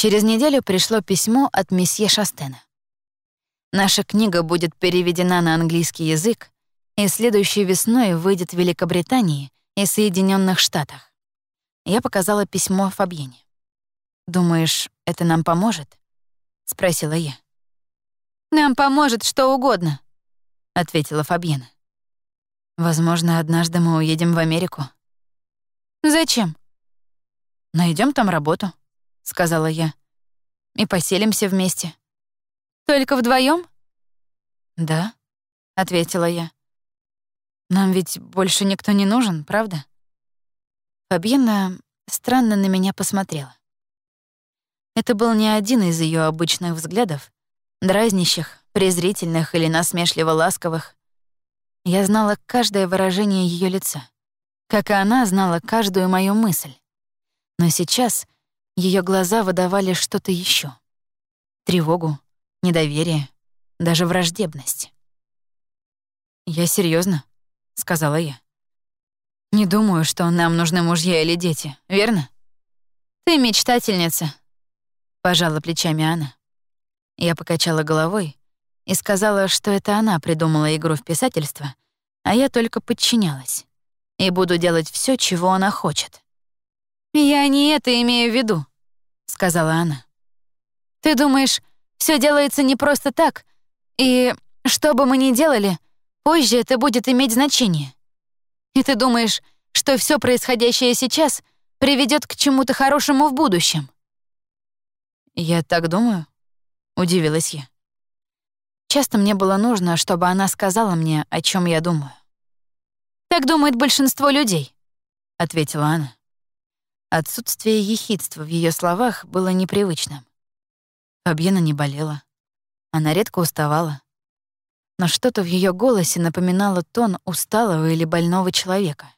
Через неделю пришло письмо от месье Шастена. Наша книга будет переведена на английский язык и следующей весной выйдет в Великобритании и Соединенных Штатах. Я показала письмо Фабьене. «Думаешь, это нам поможет?» — спросила я. «Нам поможет что угодно», — ответила Фабьена. «Возможно, однажды мы уедем в Америку». «Зачем?» Найдем там работу», — сказала я. «И поселимся вместе». «Только вдвоем? «Да», — ответила я. «Нам ведь больше никто не нужен, правда?» Фабьена странно на меня посмотрела. Это был не один из ее обычных взглядов, дразнящих, презрительных или насмешливо ласковых. Я знала каждое выражение ее лица, как и она знала каждую мою мысль. Но сейчас ее глаза выдавали что-то еще: Тревогу, недоверие, даже враждебность. «Я серьезно, сказала я. «Не думаю, что нам нужны мужья или дети, верно?» «Ты мечтательница», — пожала плечами она. Я покачала головой и сказала, что это она придумала игру в писательство, а я только подчинялась и буду делать все, чего она хочет. «Я не это имею в виду», — сказала она. «Ты думаешь, все делается не просто так, и что бы мы ни делали, позже это будет иметь значение. И ты думаешь, что все происходящее сейчас приведет к чему-то хорошему в будущем?» «Я так думаю», — удивилась я. Часто мне было нужно, чтобы она сказала мне, о чем я думаю. «Так думает большинство людей», — ответила она. Отсутствие ехидства в ее словах было непривычным. Фабьена не болела. Она редко уставала. Но что-то в ее голосе напоминало тон усталого или больного человека.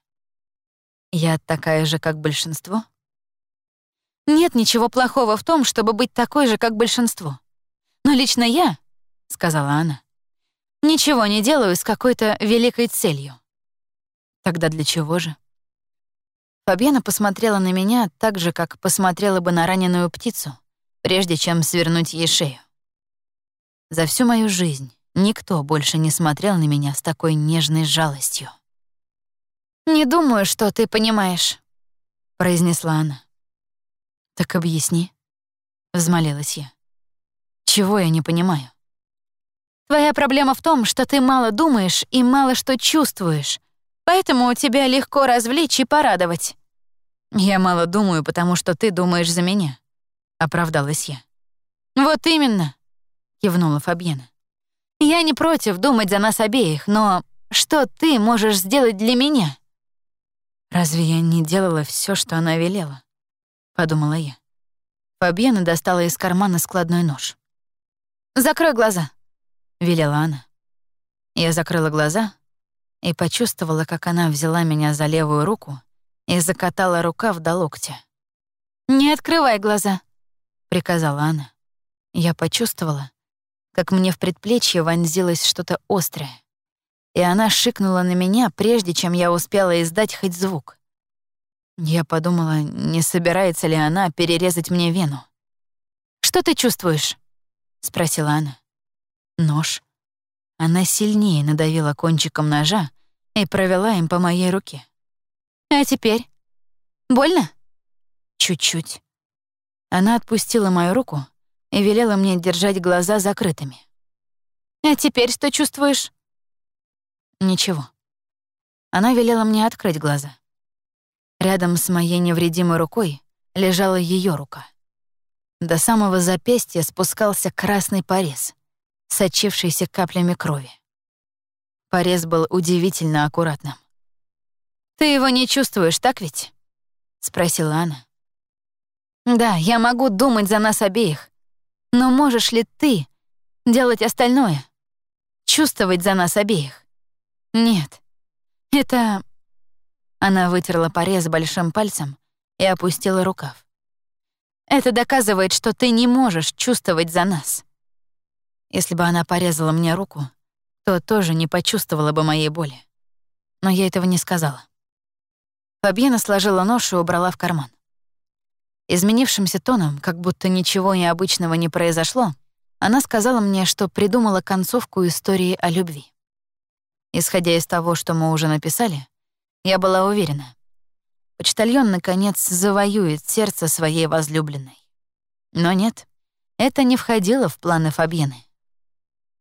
Я такая же, как большинство? Нет ничего плохого в том, чтобы быть такой же, как большинство. Но лично я, — сказала она, — ничего не делаю с какой-то великой целью. Тогда для чего же? Фабьена посмотрела на меня так же, как посмотрела бы на раненую птицу, прежде чем свернуть ей шею. За всю мою жизнь никто больше не смотрел на меня с такой нежной жалостью. «Не думаю, что ты понимаешь», — произнесла она. «Так объясни», — взмолилась я. «Чего я не понимаю?» «Твоя проблема в том, что ты мало думаешь и мало что чувствуешь, Поэтому тебя легко развлечь и порадовать». «Я мало думаю, потому что ты думаешь за меня», — оправдалась я. «Вот именно», — кивнула Фабьена. «Я не против думать за нас обеих, но что ты можешь сделать для меня?» «Разве я не делала все, что она велела?» — подумала я. Фабьена достала из кармана складной нож. «Закрой глаза», — велела она. Я закрыла глаза и почувствовала, как она взяла меня за левую руку и закатала рукав до локтя. «Не открывай глаза», — приказала она. Я почувствовала, как мне в предплечье вонзилось что-то острое, и она шикнула на меня, прежде чем я успела издать хоть звук. Я подумала, не собирается ли она перерезать мне вену. «Что ты чувствуешь?» — спросила она. «Нож», она сильнее надавила кончиком ножа и провела им по моей руке. «А теперь? Больно?» «Чуть-чуть». Она отпустила мою руку и велела мне держать глаза закрытыми. «А теперь что чувствуешь?» «Ничего». Она велела мне открыть глаза. Рядом с моей невредимой рукой лежала ее рука. До самого запястья спускался красный порез — сочившийся каплями крови. Порез был удивительно аккуратным. «Ты его не чувствуешь, так ведь?» — спросила она. «Да, я могу думать за нас обеих, но можешь ли ты делать остальное? Чувствовать за нас обеих? Нет. Это...» Она вытерла порез большим пальцем и опустила рукав. «Это доказывает, что ты не можешь чувствовать за нас». Если бы она порезала мне руку, то тоже не почувствовала бы моей боли. Но я этого не сказала. Фабьена сложила нож и убрала в карман. Изменившимся тоном, как будто ничего необычного не произошло, она сказала мне, что придумала концовку истории о любви. Исходя из того, что мы уже написали, я была уверена. Почтальон, наконец, завоюет сердце своей возлюбленной. Но нет, это не входило в планы Фабьены.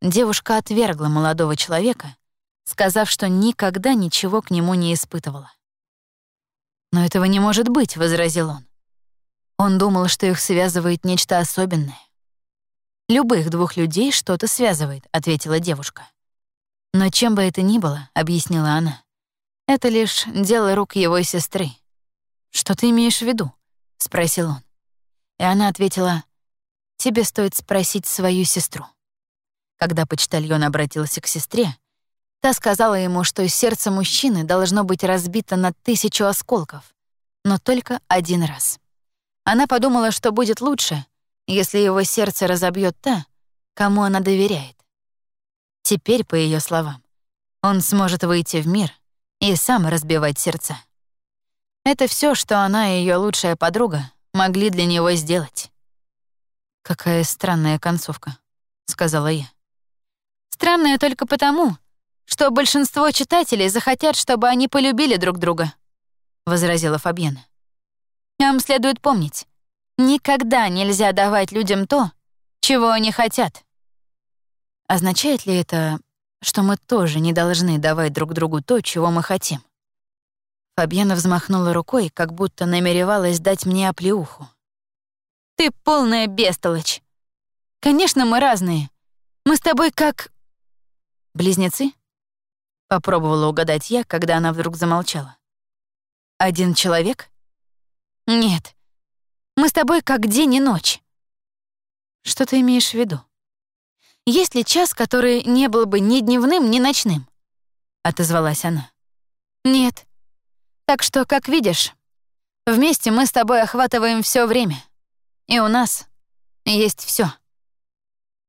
Девушка отвергла молодого человека, сказав, что никогда ничего к нему не испытывала. «Но этого не может быть», — возразил он. Он думал, что их связывает нечто особенное. «Любых двух людей что-то связывает», — ответила девушка. «Но чем бы это ни было», — объяснила она, — «это лишь дело рук его сестры». «Что ты имеешь в виду?» — спросил он. И она ответила, «Тебе стоит спросить свою сестру». Когда почтальон обратился к сестре, та сказала ему, что сердце мужчины должно быть разбито на тысячу осколков, но только один раз. Она подумала, что будет лучше, если его сердце разобьет та, кому она доверяет. Теперь, по ее словам, он сможет выйти в мир и сам разбивать сердца. Это все, что она и ее лучшая подруга могли для него сделать. «Какая странная концовка», — сказала я. «Странная только потому, что большинство читателей захотят, чтобы они полюбили друг друга», — возразила Фабьена. «Нам следует помнить, никогда нельзя давать людям то, чего они хотят». Означает ли это, что мы тоже не должны давать друг другу то, чего мы хотим? Фабьена взмахнула рукой, как будто намеревалась дать мне оплеуху. «Ты полная бестолочь. Конечно, мы разные. Мы с тобой как...» «Близнецы?» — попробовала угадать я, когда она вдруг замолчала. «Один человек?» «Нет. Мы с тобой как день и ночь». «Что ты имеешь в виду?» «Есть ли час, который не был бы ни дневным, ни ночным?» — отозвалась она. «Нет. Так что, как видишь, вместе мы с тобой охватываем все время. И у нас есть все.